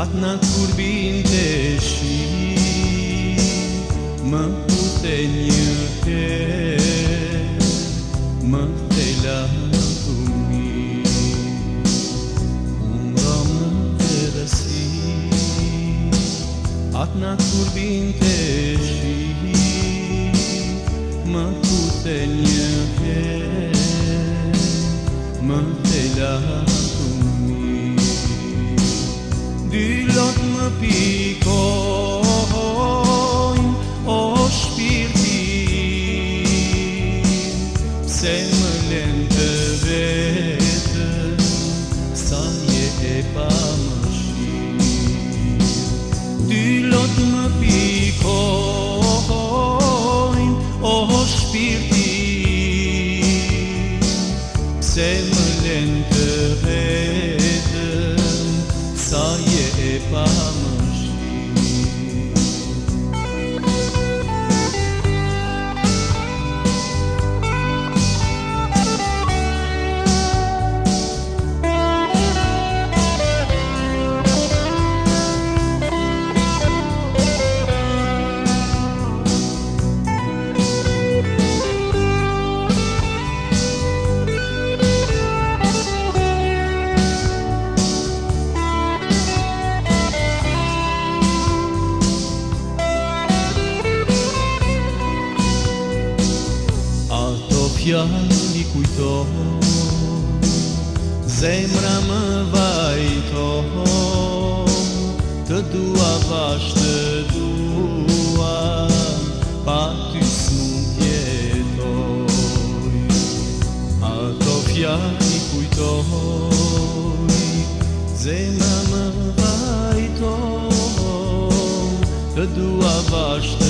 Adnan curbi deși Mă putem iute Mă te la tumi Umbra mă te răsi Adnan curbi deși Mă putem iute Mă te la tumi επάμωση Τυλότμα πικόιν ως σπίρτι A të fjalli zemra më vajtoj, të dua bashkë të dua, pa ty së më kjetoj. A të fjalli zemra më vajtoj, të dua bashkë të dua,